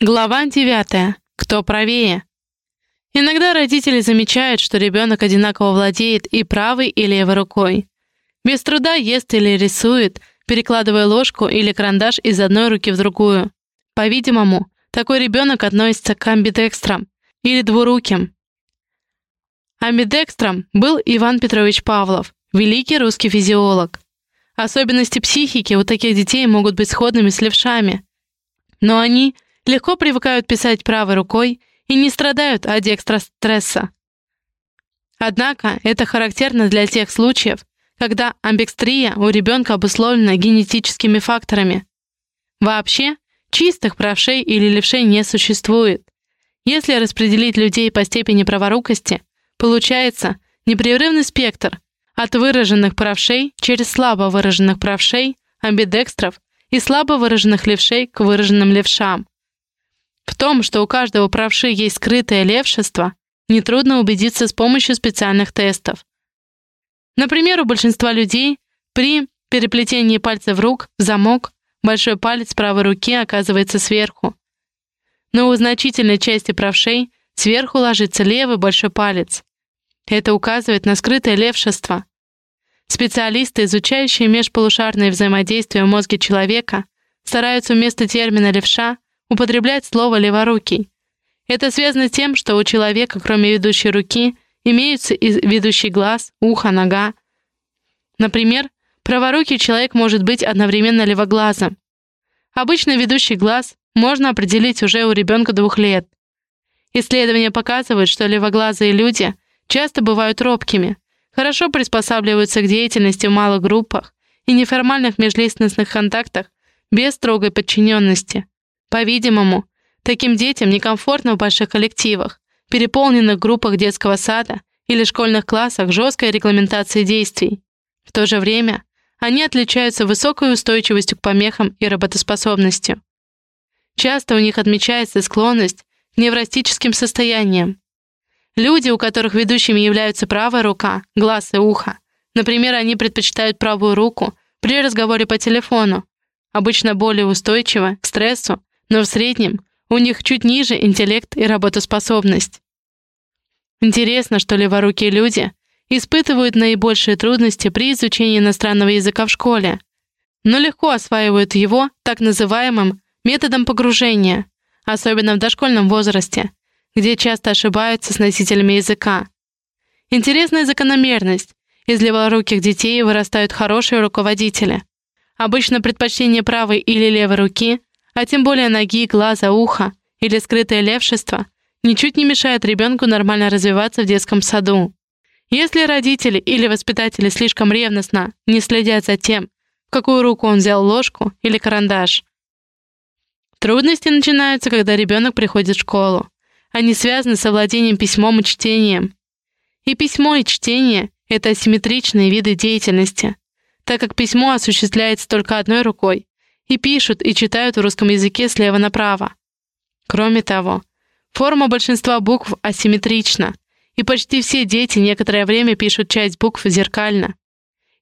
Глава 9. Кто правее? Иногда родители замечают, что ребенок одинаково владеет и правой, и левой рукой. Без труда ест или рисует, перекладывая ложку или карандаш из одной руки в другую. По-видимому, такой ребенок относится к амбидекстрам или двуруким. Амбидекстром был Иван Петрович Павлов, великий русский физиолог. Особенности психики у таких детей могут быть сходными с левшами, но они – легко привыкают писать правой рукой и не страдают от экстрастресса. Однако это характерно для тех случаев, когда амбекстрия у ребенка обусловлена генетическими факторами. Вообще, чистых правшей или левшей не существует. Если распределить людей по степени праворукости, получается непрерывный спектр от выраженных правшей через слабо выраженных правшей, амбидекстров и слабо выраженных левшей к выраженным левшам. В том, что у каждого правши есть скрытое левшество, нетрудно убедиться с помощью специальных тестов. Например, у большинства людей при переплетении пальцев рук в замок большой палец правой руки оказывается сверху. Но у значительной части правшей сверху ложится левый большой палец. Это указывает на скрытое левшество. Специалисты, изучающие межполушарные взаимодействия в мозге человека, стараются вместо термина «левша» употреблять слово «леворукий». Это связано с тем, что у человека, кроме ведущей руки, имеются и ведущий глаз, ухо, нога. Например, праворукий человек может быть одновременно левоглазым. Обычно ведущий глаз можно определить уже у ребенка двух лет. Исследования показывают, что левоглазые люди часто бывают робкими, хорошо приспосабливаются к деятельности в малых группах и неформальных межличностных контактах без строгой подчиненности. По-видимому, таким детям некомфортно в больших коллективах, переполненных группах детского сада или школьных классах жесткой регламентации действий. В то же время они отличаются высокой устойчивостью к помехам и работоспособностью. Часто у них отмечается склонность к невротическим состояниям. Люди, у которых ведущими являются правая рука, глаз и ухо, например, они предпочитают правую руку при разговоре по телефону, обычно более устойчивы к стрессу но в среднем у них чуть ниже интеллект и работоспособность. Интересно, что леворукие люди испытывают наибольшие трудности при изучении иностранного языка в школе, но легко осваивают его так называемым методом погружения, особенно в дошкольном возрасте, где часто ошибаются с носителями языка. Интересная закономерность. Из леворуких детей вырастают хорошие руководители. Обычно предпочтение правой или левой руки а тем более ноги, глаза, ухо или скрытое левшество, ничуть не мешает ребенку нормально развиваться в детском саду. Если родители или воспитатели слишком ревностно не следят за тем, в какую руку он взял ложку или карандаш. Трудности начинаются, когда ребенок приходит в школу. Они связаны с овладением письмом и чтением. И письмо, и чтение — это асимметричные виды деятельности, так как письмо осуществляется только одной рукой, и пишут, и читают в русском языке слева направо. Кроме того, форма большинства букв асимметрична, и почти все дети некоторое время пишут часть букв зеркально.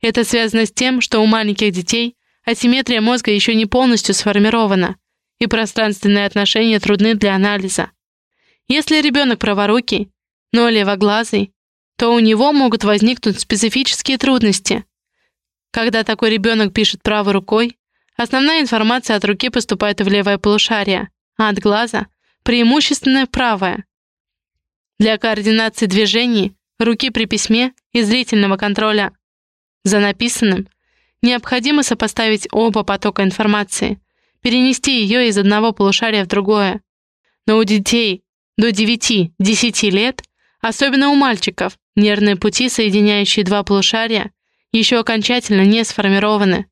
Это связано с тем, что у маленьких детей асимметрия мозга еще не полностью сформирована, и пространственные отношения трудны для анализа. Если ребенок праворукий, но левоглазый, то у него могут возникнуть специфические трудности. Когда такой ребенок пишет правой рукой, Основная информация от руки поступает в левое полушарие, а от глаза — преимущественно правое. Для координации движений, руки при письме и зрительного контроля за написанным необходимо сопоставить оба потока информации, перенести ее из одного полушария в другое. Но у детей до 9-10 лет, особенно у мальчиков, нервные пути, соединяющие два полушария, еще окончательно не сформированы.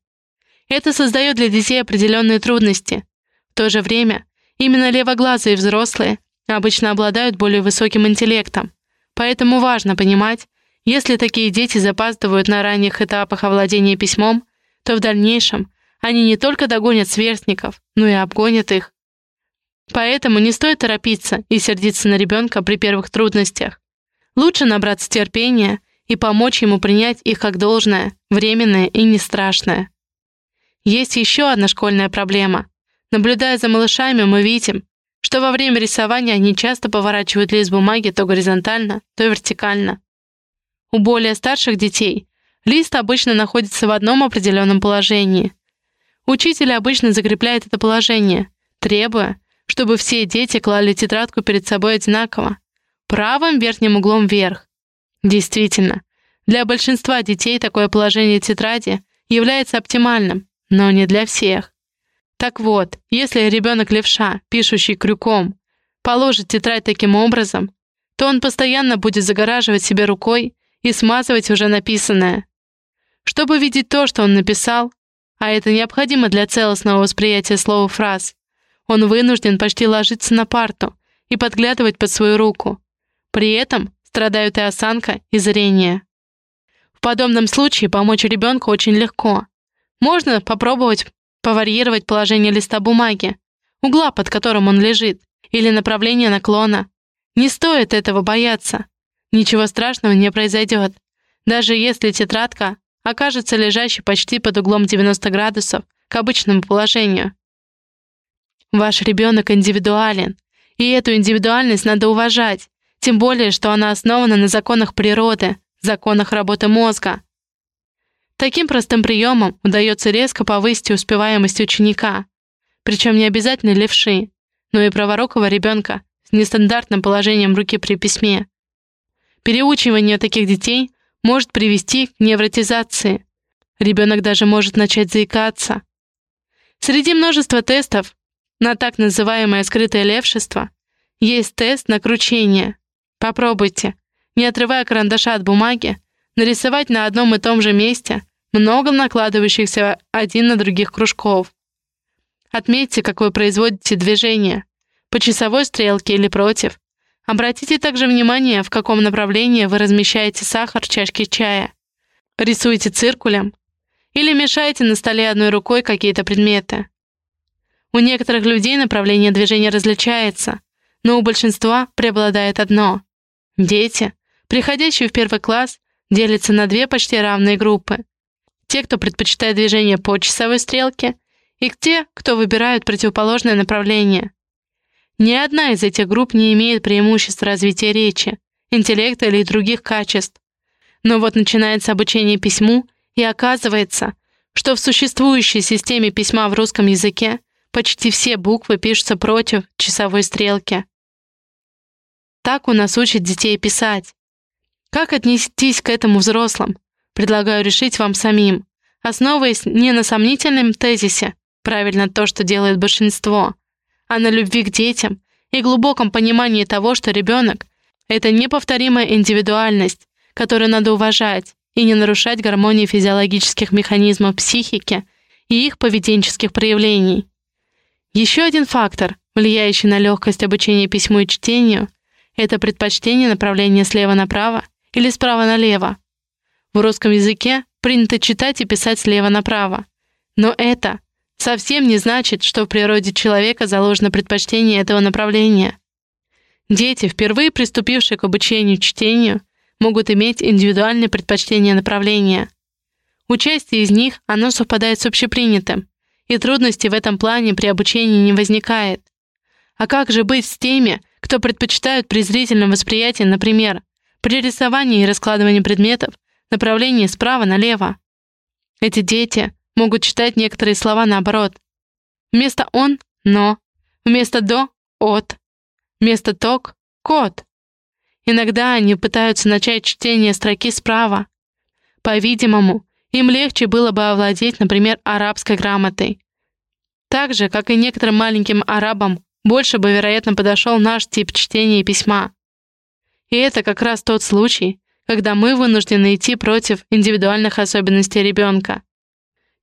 Это создает для детей определенные трудности. В то же время именно левоглазые взрослые обычно обладают более высоким интеллектом. Поэтому важно понимать, если такие дети запаздывают на ранних этапах овладения письмом, то в дальнейшем они не только догонят сверстников, но и обгонят их. Поэтому не стоит торопиться и сердиться на ребенка при первых трудностях. Лучше набраться терпения и помочь ему принять их как должное, временное и не страшное. Есть еще одна школьная проблема. Наблюдая за малышами, мы видим, что во время рисования они часто поворачивают лист бумаги то горизонтально, то вертикально. У более старших детей лист обычно находится в одном определенном положении. Учитель обычно закрепляет это положение, требуя, чтобы все дети клали тетрадку перед собой одинаково, правым верхним углом вверх. Действительно, для большинства детей такое положение тетради является оптимальным, но не для всех. Так вот, если ребенок левша, пишущий крюком, положит тетрадь таким образом, то он постоянно будет загораживать себе рукой и смазывать уже написанное. Чтобы видеть то, что он написал, а это необходимо для целостного восприятия слова фраз, он вынужден почти ложиться на парту и подглядывать под свою руку. При этом страдают и осанка, и зрение. В подобном случае помочь ребенку очень легко. Можно попробовать поварьировать положение листа бумаги, угла, под которым он лежит, или направление наклона. Не стоит этого бояться. Ничего страшного не произойдет. Даже если тетрадка окажется лежащей почти под углом 90 градусов к обычному положению. Ваш ребенок индивидуален, и эту индивидуальность надо уважать, тем более, что она основана на законах природы, законах работы мозга. Таким простым приемом удается резко повысить успеваемость ученика, причем не обязательно левши, но и праворукого ребенка с нестандартным положением руки при письме. Переучивание таких детей может привести к невротизации. Ребенок даже может начать заикаться. Среди множества тестов на так называемое скрытое левшество есть тест на кручение. Попробуйте, не отрывая карандаша от бумаги, нарисовать на одном и том же месте много накладывающихся один на других кружков. Отметьте, какое производите движение, по часовой стрелке или против. Обратите также внимание, в каком направлении вы размещаете сахар в чашке чая. Рисуйте циркулем или мешайте на столе одной рукой какие-то предметы. У некоторых людей направление движения различается, но у большинства преобладает одно. Дети, приходящие в первый класс, делятся на две почти равные группы. Те, кто предпочитает движение по часовой стрелке, и те, кто выбирают противоположное направление. Ни одна из этих групп не имеет преимущества развития речи, интеллекта или других качеств. Но вот начинается обучение письму, и оказывается, что в существующей системе письма в русском языке почти все буквы пишутся против часовой стрелки. Так у нас учат детей писать. Как отнестись к этому взрослым? Предлагаю решить вам самим, основываясь не на сомнительном тезисе, правильно то, что делает большинство, а на любви к детям и глубоком понимании того, что ребенок — это неповторимая индивидуальность, которую надо уважать и не нарушать гармонии физиологических механизмов психики и их поведенческих проявлений. Еще один фактор, влияющий на легкость обучения письму и чтению, это предпочтение направления слева направо или справа налево. В русском языке принято читать и писать слева направо. Но это совсем не значит, что в природе человека заложено предпочтение этого направления. Дети, впервые приступившие к обучению чтению, могут иметь индивидуальное предпочтение направления. У части из них оно совпадает с общепринятым, и трудностей в этом плане при обучении не возникает. А как же быть с теми, кто предпочитают при зрительном восприятии, например, при рисовании и раскладывании предметов, направлении справа налево? Эти дети могут читать некоторые слова наоборот. Вместо «он» — «но», вместо «до» — «от», вместо «ток» — «кот». Иногда они пытаются начать чтение строки справа. По-видимому, им легче было бы овладеть, например, арабской грамотой. Так же, как и некоторым маленьким арабам, больше бы, вероятно, подошел наш тип чтения письма. И это как раз тот случай, когда мы вынуждены идти против индивидуальных особенностей ребенка.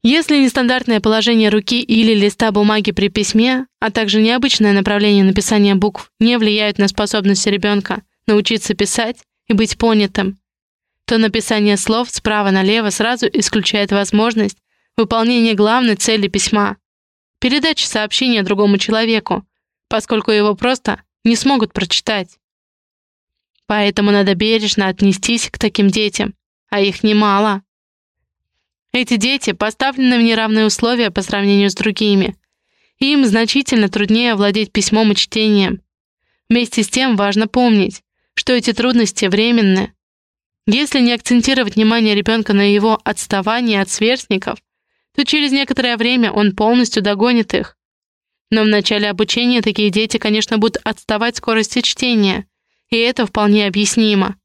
Если нестандартное положение руки или листа бумаги при письме, а также необычное направление написания букв не влияют на способность ребенка научиться писать и быть понятым, то написание слов справа налево сразу исключает возможность выполнения главной цели письма — передачи сообщения другому человеку, поскольку его просто не смогут прочитать. Поэтому надо бережно отнестись к таким детям, а их немало. Эти дети поставлены в неравные условия по сравнению с другими, им значительно труднее овладеть письмом и чтением. Вместе с тем важно помнить, что эти трудности временны. Если не акцентировать внимание ребенка на его отставании от сверстников, то через некоторое время он полностью догонит их. Но в начале обучения такие дети, конечно, будут отставать скорости чтения, и это вполне объяснимо.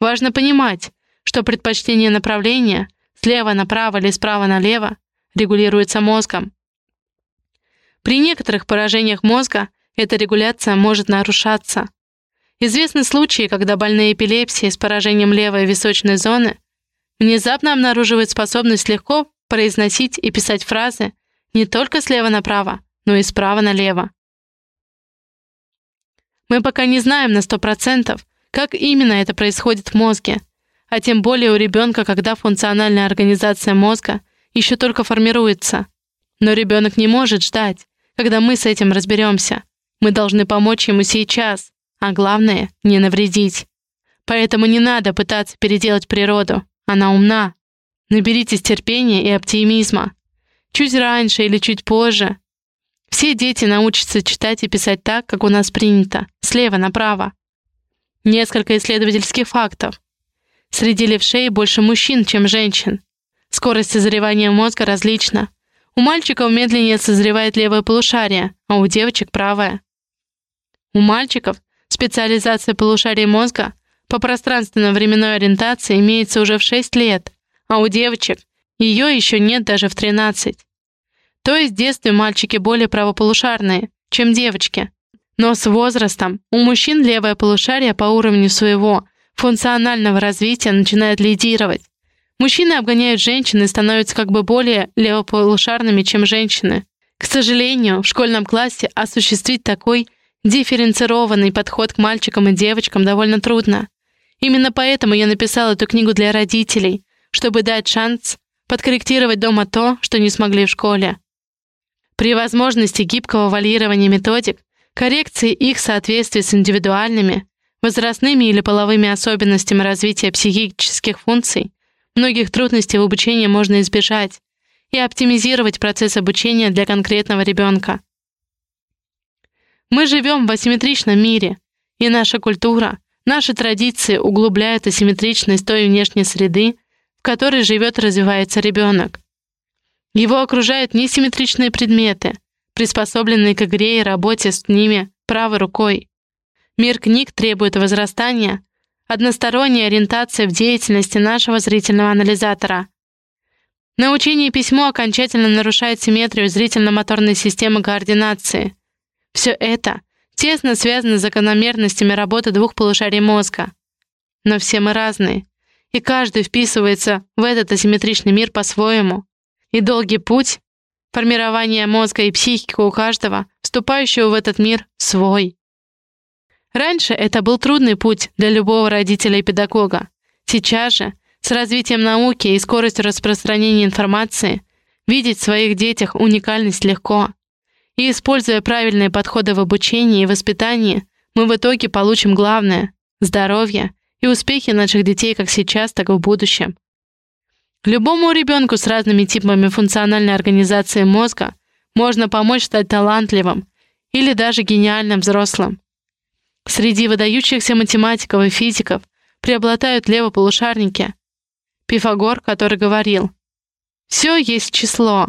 Важно понимать, что предпочтение направления слева направо или справа налево регулируется мозгом. При некоторых поражениях мозга эта регуляция может нарушаться. Известны случаи, когда больные эпилепсией с поражением левой височной зоны внезапно обнаруживают способность легко произносить и писать фразы не только слева направо, но и справа налево. Мы пока не знаем на 100%, как именно это происходит в мозге, а тем более у ребенка, когда функциональная организация мозга еще только формируется. Но ребенок не может ждать, когда мы с этим разберемся. Мы должны помочь ему сейчас, а главное — не навредить. Поэтому не надо пытаться переделать природу. Она умна. Наберитесь терпения и оптимизма. Чуть раньше или чуть позже. Все дети научатся читать и писать так, как у нас принято, слева направо. Несколько исследовательских фактов. Среди левшей больше мужчин, чем женщин. Скорость созревания мозга различна. У мальчиков медленнее созревает левое полушарие, а у девочек правое. У мальчиков специализация полушария мозга по пространственно-временной ориентации имеется уже в 6 лет, а у девочек ее еще нет даже в 13. То есть в детстве мальчики более правополушарные, чем девочки. Но с возрастом у мужчин левое полушарие по уровню своего функционального развития начинает лидировать. Мужчины обгоняют женщин и становятся как бы более левополушарными, чем женщины. К сожалению, в школьном классе осуществить такой Дифференцированный подход к мальчикам и девочкам довольно трудно. Именно поэтому я написала эту книгу для родителей, чтобы дать шанс подкорректировать дома то, что не смогли в школе. При возможности гибкого вальирования методик, коррекции их соответствия с индивидуальными, возрастными или половыми особенностями развития психических функций, многих трудностей в обучении можно избежать и оптимизировать процесс обучения для конкретного ребенка. Мы живем в асимметричном мире, и наша культура, наши традиции углубляют асимметричность той внешней среды, в которой живет и развивается ребенок. Его окружают несимметричные предметы, приспособленные к игре и работе с ними правой рукой. Мир книг требует возрастания, односторонней ориентации в деятельности нашего зрительного анализатора. Научение письмо окончательно нарушает симметрию зрительно-моторной системы координации – все это тесно связано с закономерностями работы двух полушарий мозга. Но все мы разные, и каждый вписывается в этот асимметричный мир по-своему. И долгий путь формирования мозга и психики у каждого, вступающего в этот мир, свой. Раньше это был трудный путь для любого родителя и педагога. Сейчас же, с развитием науки и скоростью распространения информации, видеть в своих детях уникальность легко. И используя правильные подходы в обучении и воспитании, мы в итоге получим главное — здоровье и успехи наших детей как сейчас, так и в будущем. Любому ребенку с разными типами функциональной организации мозга можно помочь стать талантливым или даже гениальным взрослым. Среди выдающихся математиков и физиков преобладают левополушарники. Пифагор, который говорил «Все есть число,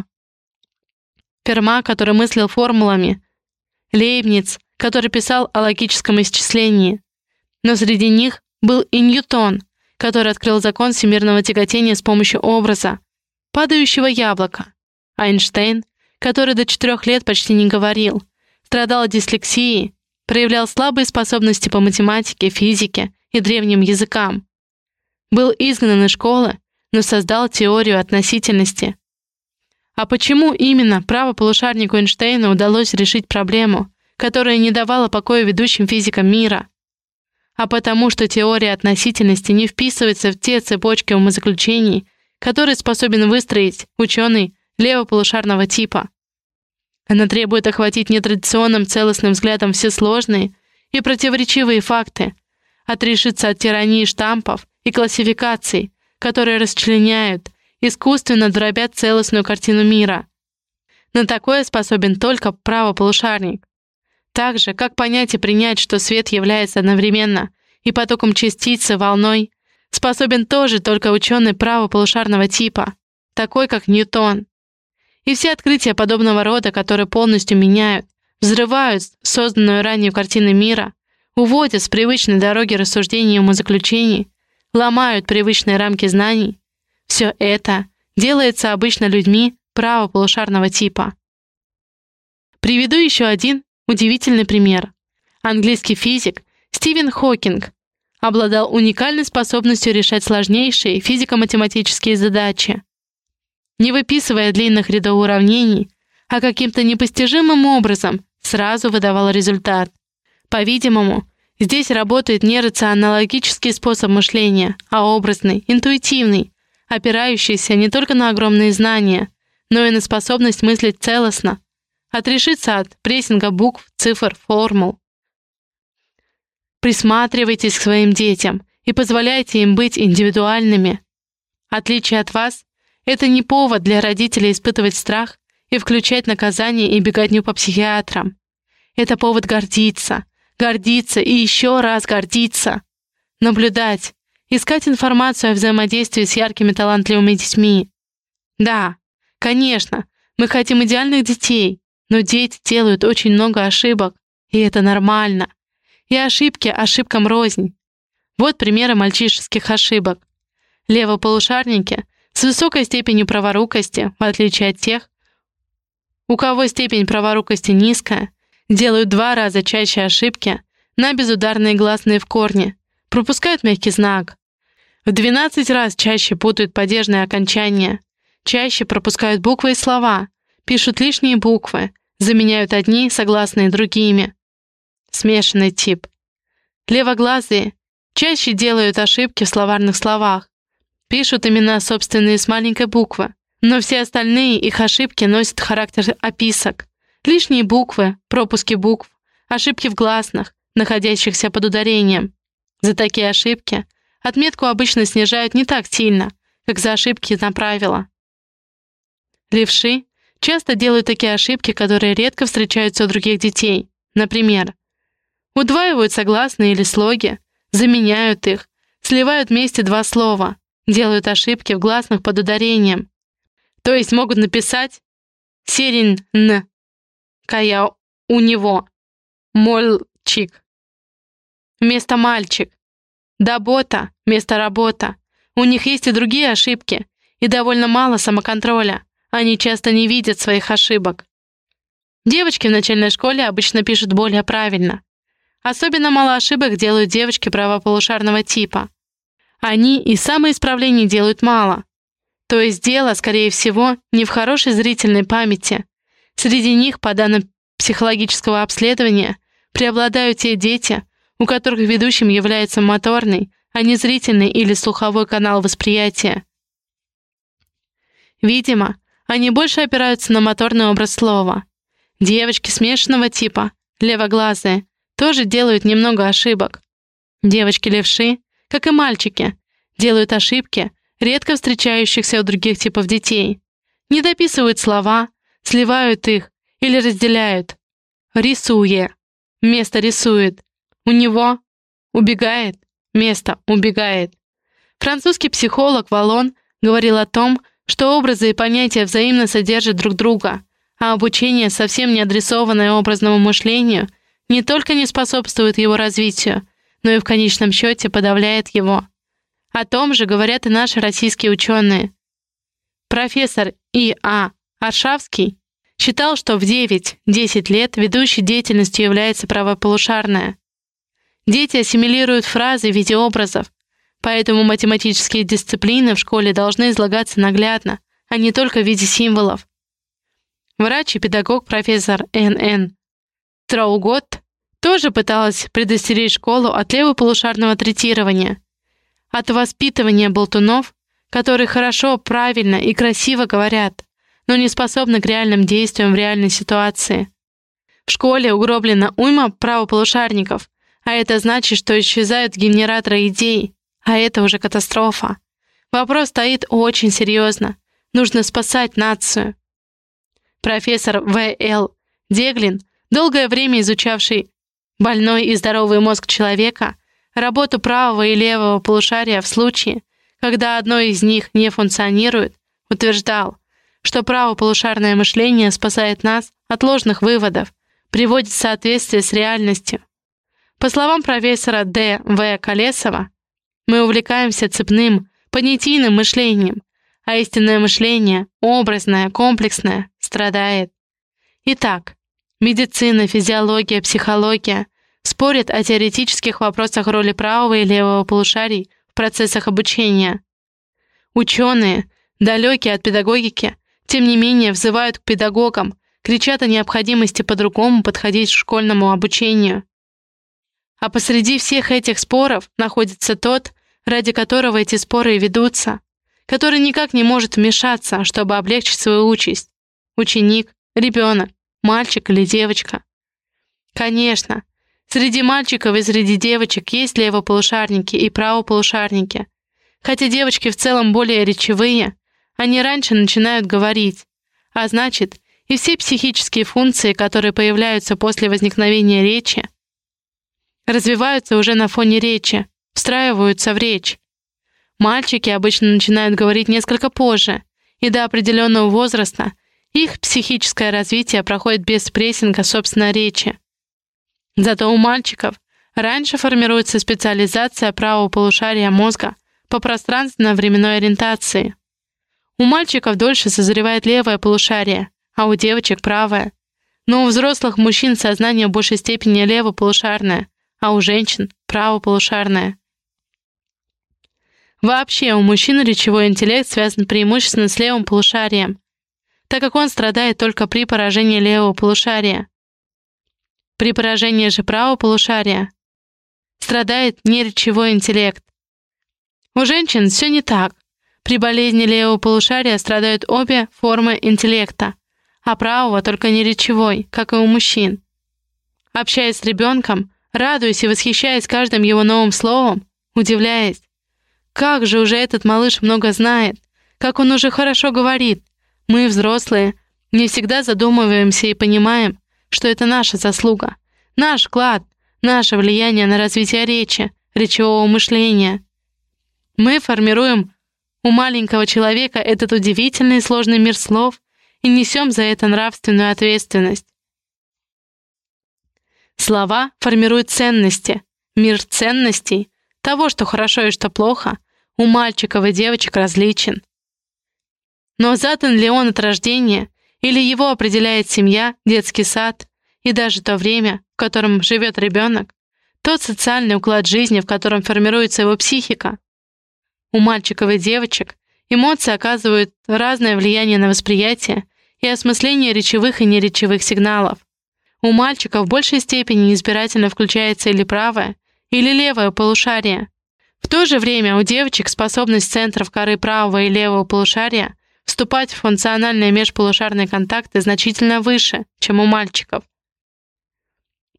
Ферма, который мыслил формулами, Лейбниц, который писал о логическом исчислении. Но среди них был и Ньютон, который открыл закон всемирного тяготения с помощью образа, падающего яблока. Эйнштейн, который до четырех лет почти не говорил, страдал дислексией, проявлял слабые способности по математике, физике и древним языкам. Был изгнан из школы, но создал теорию относительности, а почему именно правополушарнику Эйнштейна удалось решить проблему, которая не давала покоя ведущим физикам мира? А потому что теория относительности не вписывается в те цепочки умозаключений, которые способен выстроить ученый левополушарного типа. Она требует охватить нетрадиционным целостным взглядом все сложные и противоречивые факты, отрешиться от тирании штампов и классификаций, которые расчленяют, искусственно дробят целостную картину мира. На такое способен только правополушарник. Так же, как понять и принять, что свет является одновременно и потоком частицы, волной, способен тоже только ученый правополушарного типа, такой как Ньютон. И все открытия подобного рода, которые полностью меняют, взрывают созданную ранее картину мира, уводят с привычной дороги рассуждений и умозаключений, ломают привычные рамки знаний, все это делается обычно людьми правополушарного типа. Приведу еще один удивительный пример. Английский физик Стивен Хокинг обладал уникальной способностью решать сложнейшие физико-математические задачи. Не выписывая длинных рядов уравнений, а каким-то непостижимым образом сразу выдавал результат. По-видимому, здесь работает не рационологический способ мышления, а образный, интуитивный, опирающийся не только на огромные знания, но и на способность мыслить целостно, отрешиться от прессинга букв, цифр, формул. Присматривайтесь к своим детям и позволяйте им быть индивидуальными. Отличие от вас — это не повод для родителей испытывать страх и включать наказание и беготню по психиатрам. Это повод гордиться, гордиться и еще раз гордиться. Наблюдать, искать информацию о взаимодействии с яркими талантливыми детьми. Да, конечно, мы хотим идеальных детей, но дети делают очень много ошибок, и это нормально. И ошибки ошибкам рознь. Вот примеры мальчишеских ошибок. Левополушарники с высокой степенью праворукости, в отличие от тех, у кого степень праворукости низкая, делают два раза чаще ошибки на безударные гласные в корне, пропускают мягкий знак, в 12 раз чаще путают падежные окончания, чаще пропускают буквы и слова, пишут лишние буквы, заменяют одни согласные другими. Смешанный тип. Левоглазые чаще делают ошибки в словарных словах, пишут имена собственные с маленькой буквы, но все остальные их ошибки носят характер описок. Лишние буквы, пропуски букв, ошибки в гласных, находящихся под ударением. За такие ошибки отметку обычно снижают не так сильно, как за ошибки на правила. Левши часто делают такие ошибки, которые редко встречаются у других детей. Например, удваивают согласные или слоги, заменяют их, сливают вместе два слова, делают ошибки в гласных под ударением. То есть могут написать «серин н», «кая у него», «мольчик» вместо «мальчик», «дабота» вместо «работа». У них есть и другие ошибки, и довольно мало самоконтроля. Они часто не видят своих ошибок. Девочки в начальной школе обычно пишут более правильно. Особенно мало ошибок делают девочки правополушарного типа. Они и самоисправлений делают мало. То есть дело, скорее всего, не в хорошей зрительной памяти. Среди них, по данным психологического обследования, преобладают те дети, у которых ведущим является моторный, а не зрительный или слуховой канал восприятия. Видимо, они больше опираются на моторный образ слова. Девочки смешанного типа, левоглазые, тоже делают немного ошибок. Девочки-левши, как и мальчики, делают ошибки, редко встречающихся у других типов детей. Не дописывают слова, сливают их или разделяют. Рисуе. Место рисует. У него убегает. Место убегает. Французский психолог Валон говорил о том, что образы и понятия взаимно содержат друг друга, а обучение, совсем не адресованное образному мышлению, не только не способствует его развитию, но и в конечном счете подавляет его. О том же говорят и наши российские ученые. Профессор И.А. Аршавский считал, что в 9-10 лет ведущей деятельностью является правополушарная. Дети ассимилируют фразы в виде образов, Поэтому математические дисциплины в школе должны излагаться наглядно, а не только в виде символов. Врач и педагог профессор Н.Н. Траугот тоже пыталась предостеречь школу от левополушарного третирования, от воспитывания болтунов, которые хорошо, правильно и красиво говорят, но не способны к реальным действиям в реальной ситуации. В школе угроблена уйма правополушарников, а это значит, что исчезают генераторы идей, а это уже катастрофа. Вопрос стоит очень серьезно. Нужно спасать нацию. Профессор В.Л. Деглин, долгое время изучавший больной и здоровый мозг человека, работу правого и левого полушария в случае, когда одно из них не функционирует, утверждал, что правополушарное мышление спасает нас от ложных выводов, приводит в соответствие с реальностью. По словам профессора Д. В. Колесова, мы увлекаемся цепным, понятийным мышлением, а истинное мышление, образное, комплексное, страдает. Итак, медицина, физиология, психология спорят о теоретических вопросах роли правого и левого полушарий в процессах обучения. Ученые, далекие от педагогики, тем не менее взывают к педагогам, кричат о необходимости по-другому подходить к школьному обучению. А посреди всех этих споров находится тот, ради которого эти споры и ведутся, который никак не может вмешаться, чтобы облегчить свою участь. Ученик, ребенок, мальчик или девочка. Конечно, среди мальчиков и среди девочек есть левополушарники и правополушарники. Хотя девочки в целом более речевые, они раньше начинают говорить, а значит, и все психические функции, которые появляются после возникновения речи, развиваются уже на фоне речи, встраиваются в речь. Мальчики обычно начинают говорить несколько позже, и до определенного возраста их психическое развитие проходит без прессинга собственной речи. Зато у мальчиков раньше формируется специализация правого полушария мозга по пространственно-временной ориентации. У мальчиков дольше созревает левое полушарие, а у девочек правое. Но у взрослых мужчин сознание в большей степени левополушарное, а у женщин правополушарное. Вообще, у мужчин речевой интеллект связан преимущественно с левым полушарием, так как он страдает только при поражении левого полушария. При поражении же правого полушария страдает неречевой интеллект. У женщин все не так. При болезни левого полушария страдают обе формы интеллекта, а правого только неречевой, как и у мужчин. Общаясь с ребенком, радуясь и восхищаясь каждым его новым словом, удивляясь, как же уже этот малыш много знает, как он уже хорошо говорит. Мы, взрослые, не всегда задумываемся и понимаем, что это наша заслуга, наш вклад, наше влияние на развитие речи, речевого мышления. Мы формируем у маленького человека этот удивительный и сложный мир слов и несем за это нравственную ответственность. Слова формируют ценности, мир ценностей, того, что хорошо и что плохо, у мальчиков и девочек различен. Но задан ли он от рождения, или его определяет семья, детский сад и даже то время, в котором живет ребенок, тот социальный уклад жизни, в котором формируется его психика. У мальчиков и девочек эмоции оказывают разное влияние на восприятие и осмысление речевых и неречевых сигналов. У мальчиков в большей степени избирательно включается или правое, или левое полушарие. В то же время у девочек способность центров коры правого и левого полушария вступать в функциональные межполушарные контакты значительно выше, чем у мальчиков.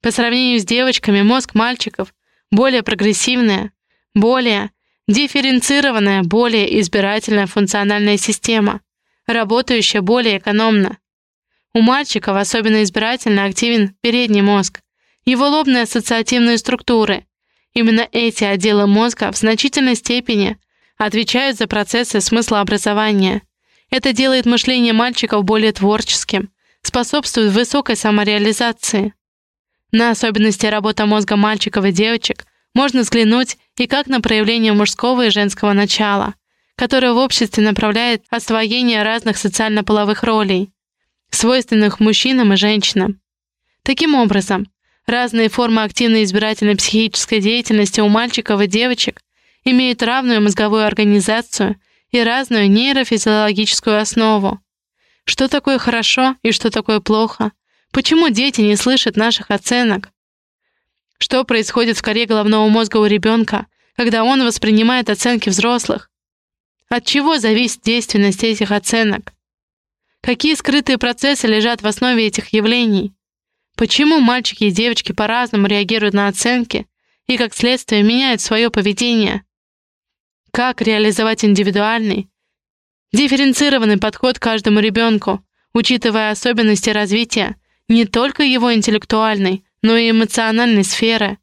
По сравнению с девочками мозг мальчиков более прогрессивная, более дифференцированная, более избирательная функциональная система, работающая более экономно. У мальчиков особенно избирательно активен передний мозг, его лобные ассоциативные структуры, Именно эти отделы мозга в значительной степени отвечают за процессы смыслообразования. Это делает мышление мальчиков более творческим, способствует высокой самореализации. На особенности работы мозга мальчиков и девочек можно взглянуть и как на проявление мужского и женского начала, которое в обществе направляет освоение разных социально-половых ролей, свойственных мужчинам и женщинам. Таким образом, Разные формы активной избирательной психической деятельности у мальчиков и девочек имеют равную мозговую организацию и разную нейрофизиологическую основу. Что такое хорошо и что такое плохо? Почему дети не слышат наших оценок? Что происходит в коре головного мозга у ребенка, когда он воспринимает оценки взрослых? От чего зависит действенность этих оценок? Какие скрытые процессы лежат в основе этих явлений? Почему мальчики и девочки по-разному реагируют на оценки и, как следствие, меняют свое поведение? Как реализовать индивидуальный, дифференцированный подход к каждому ребенку, учитывая особенности развития не только его интеллектуальной, но и эмоциональной сферы.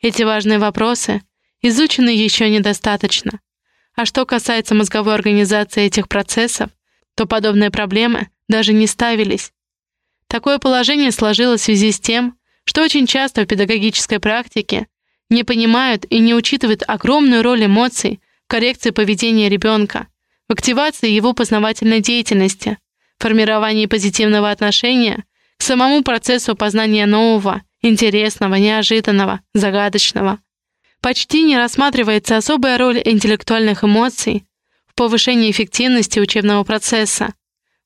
Эти важные вопросы изучены еще недостаточно. А что касается мозговой организации этих процессов, то подобные проблемы даже не ставились. Такое положение сложилось в связи с тем, что очень часто в педагогической практике не понимают и не учитывают огромную роль эмоций в коррекции поведения ребенка, в активации его познавательной деятельности, формировании позитивного отношения к самому процессу познания нового, интересного, неожиданного, загадочного. Почти не рассматривается особая роль интеллектуальных эмоций в повышении эффективности учебного процесса,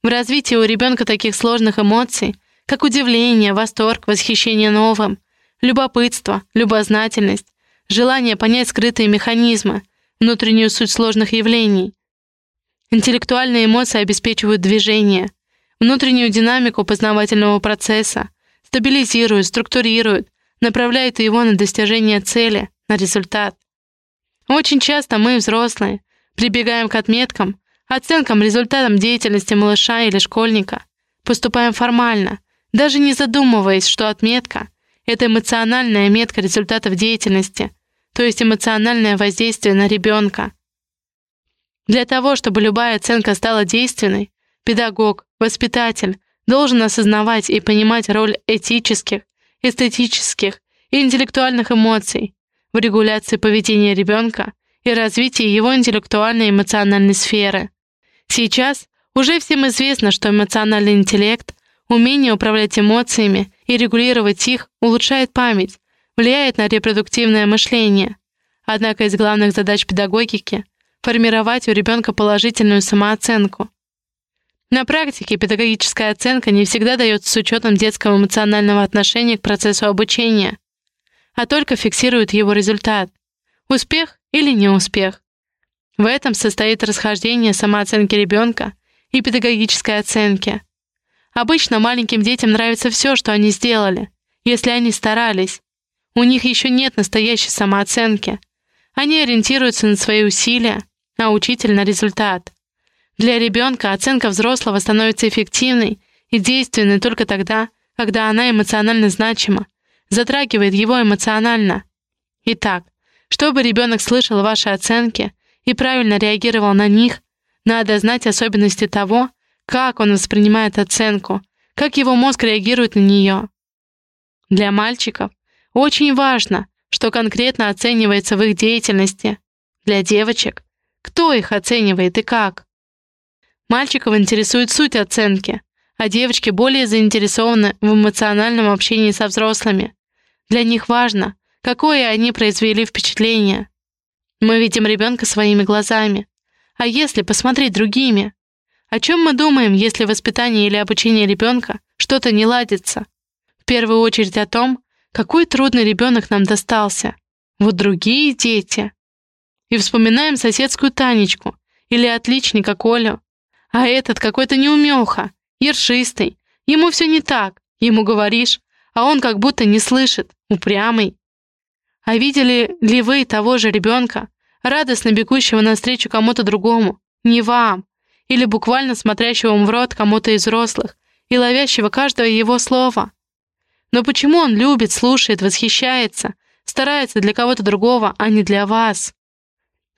в развитии у ребенка таких сложных эмоций, как удивление, восторг, восхищение новым, любопытство, любознательность, желание понять скрытые механизмы, внутреннюю суть сложных явлений. Интеллектуальные эмоции обеспечивают движение, внутреннюю динамику познавательного процесса, стабилизируют, структурируют, направляют его на достижение цели, на результат. Очень часто мы, взрослые, прибегаем к отметкам, оценкам результатам деятельности малыша или школьника, поступаем формально, даже не задумываясь, что отметка — это эмоциональная метка результатов деятельности, то есть эмоциональное воздействие на ребенка. Для того, чтобы любая оценка стала действенной, педагог, воспитатель должен осознавать и понимать роль этических, эстетических и интеллектуальных эмоций в регуляции поведения ребенка и развитии его интеллектуальной и эмоциональной сферы. Сейчас уже всем известно, что эмоциональный интеллект, умение управлять эмоциями и регулировать их улучшает память, влияет на репродуктивное мышление. Однако из главных задач педагогики — формировать у ребенка положительную самооценку, на практике педагогическая оценка не всегда дается с учетом детского эмоционального отношения к процессу обучения, а только фиксирует его результат — успех или неуспех. В этом состоит расхождение самооценки ребенка и педагогической оценки. Обычно маленьким детям нравится все, что они сделали, если они старались. У них еще нет настоящей самооценки. Они ориентируются на свои усилия, а учитель — на результат. Для ребенка оценка взрослого становится эффективной и действенной только тогда, когда она эмоционально значима, затрагивает его эмоционально. Итак, чтобы ребенок слышал ваши оценки и правильно реагировал на них, надо знать особенности того, как он воспринимает оценку, как его мозг реагирует на нее. Для мальчиков очень важно, что конкретно оценивается в их деятельности. Для девочек, кто их оценивает и как. Мальчиков интересует суть оценки, а девочки более заинтересованы в эмоциональном общении со взрослыми. Для них важно, какое они произвели впечатление. Мы видим ребенка своими глазами. А если посмотреть другими? О чем мы думаем, если воспитание или обучение ребенка что-то не ладится? В первую очередь о том, какой трудный ребенок нам достался. Вот другие дети. И вспоминаем соседскую Танечку или отличника Колю, а этот какой-то неумеха, ершистый. Ему все не так. Ему говоришь, а он как будто не слышит, упрямый. А видели ли вы того же ребенка, радостно бегущего навстречу кому-то другому, не вам, или буквально смотрящего в рот кому-то из взрослых и ловящего каждое его слово? Но почему он любит, слушает, восхищается, старается для кого-то другого, а не для вас?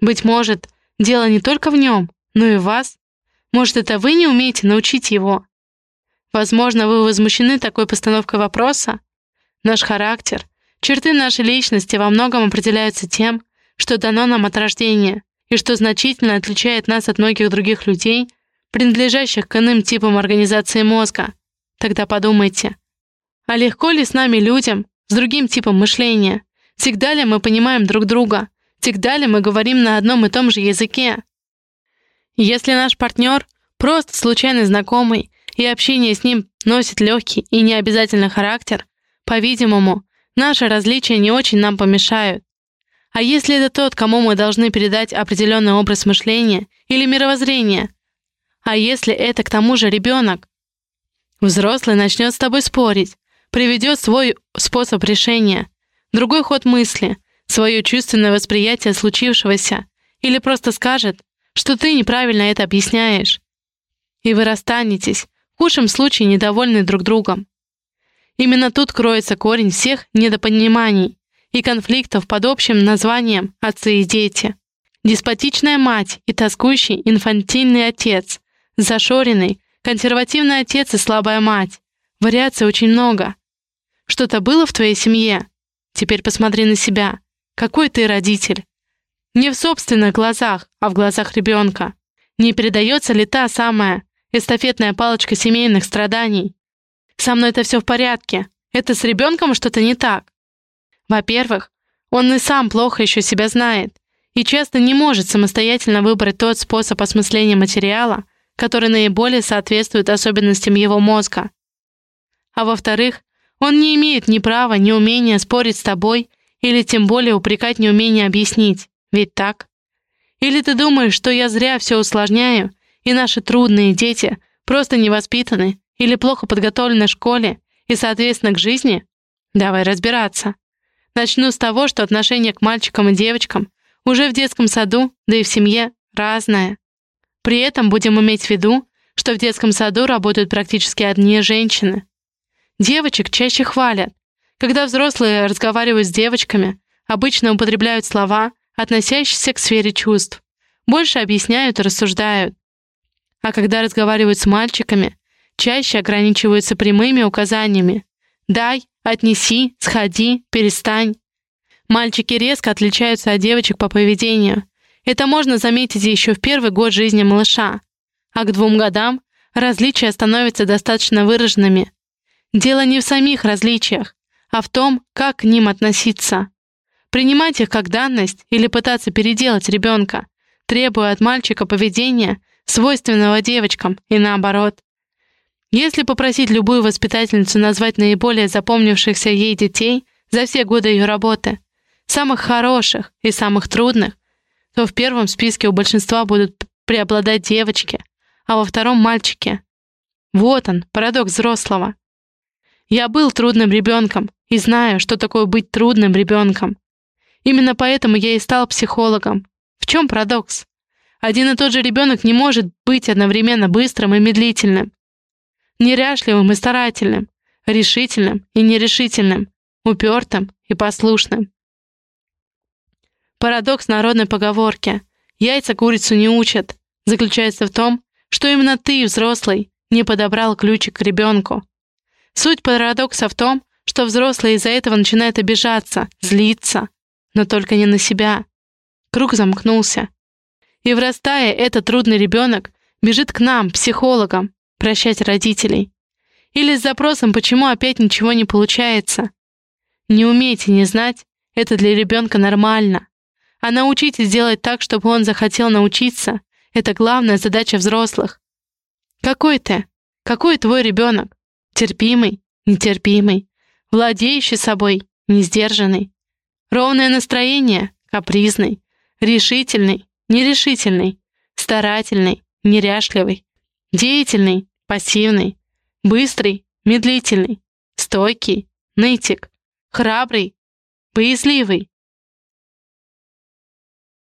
Быть может, дело не только в нем, но и в вас? Может, это вы не умеете научить его? Возможно, вы возмущены такой постановкой вопроса? Наш характер, черты нашей личности во многом определяются тем, что дано нам от рождения, и что значительно отличает нас от многих других людей, принадлежащих к иным типам организации мозга. Тогда подумайте, а легко ли с нами людям с другим типом мышления? Всегда ли мы понимаем друг друга? Всегда ли мы говорим на одном и том же языке? Если наш партнер просто случайный знакомый, и общение с ним носит легкий и необязательный характер, по-видимому, наши различия не очень нам помешают. А если это тот, кому мы должны передать определенный образ мышления или мировоззрения? А если это к тому же ребенок? Взрослый начнет с тобой спорить, приведет свой способ решения, другой ход мысли, свое чувственное восприятие случившегося, или просто скажет, что ты неправильно это объясняешь. и вы расстанетесь, в худшем случае недовольны друг другом. Именно тут кроется корень всех недопониманий и конфликтов под общим названием «отцы и дети». Деспотичная мать и тоскующий инфантильный отец, зашоренный, консервативный отец и слабая мать. Вариаций очень много. Что-то было в твоей семье? Теперь посмотри на себя. Какой ты родитель? Не в собственных глазах, а в глазах ребенка. Не передается ли та самая эстафетная палочка семейных страданий? Со мной это все в порядке. Это с ребенком что-то не так. Во-первых, он и сам плохо еще себя знает и часто не может самостоятельно выбрать тот способ осмысления материала, который наиболее соответствует особенностям его мозга. А во-вторых, он не имеет ни права, ни умения спорить с тобой или тем более упрекать неумение объяснить. Ведь так? Или ты думаешь, что я зря все усложняю, и наши трудные дети просто невоспитаны или плохо подготовлены в школе и, соответственно, к жизни? Давай разбираться. Начну с того, что отношение к мальчикам и девочкам уже в детском саду, да и в семье, разное. При этом будем иметь в виду, что в детском саду работают практически одни женщины. Девочек чаще хвалят. Когда взрослые разговаривают с девочками, обычно употребляют слова, относящиеся к сфере чувств. Больше объясняют и рассуждают. А когда разговаривают с мальчиками, чаще ограничиваются прямыми указаниями. «Дай», «отнеси», «сходи», «перестань». Мальчики резко отличаются от девочек по поведению. Это можно заметить еще в первый год жизни малыша. А к двум годам различия становятся достаточно выраженными. Дело не в самих различиях, а в том, как к ним относиться. Принимать их как данность или пытаться переделать ребенка, требуя от мальчика поведения, свойственного девочкам, и наоборот. Если попросить любую воспитательницу назвать наиболее запомнившихся ей детей за все годы ее работы, самых хороших и самых трудных, то в первом списке у большинства будут преобладать девочки, а во втором — мальчики. Вот он, парадокс взрослого. Я был трудным ребенком и знаю, что такое быть трудным ребенком. Именно поэтому я и стал психологом. В чем парадокс? Один и тот же ребенок не может быть одновременно быстрым и медлительным, неряшливым и старательным, решительным и нерешительным, упертым и послушным. Парадокс народной поговорки «яйца курицу не учат» заключается в том, что именно ты, взрослый, не подобрал ключик к ребенку. Суть парадокса в том, что взрослый из-за этого начинает обижаться, злиться, но только не на себя. Круг замкнулся. И врастая, этот трудный ребенок бежит к нам, психологам, прощать родителей. Или с запросом, почему опять ничего не получается. Не умейте не знать, это для ребенка нормально. А научитесь делать так, чтобы он захотел научиться. Это главная задача взрослых. Какой ты? Какой твой ребенок? Терпимый? Нетерпимый? Владеющий собой? Несдержанный? Ровное настроение? Капризный? Решительный? Нерешительный? Старательный? Неряшливый? Деятельный? Пассивный? Быстрый? Медлительный? Стойкий? Нытик? Храбрый? Боязливый?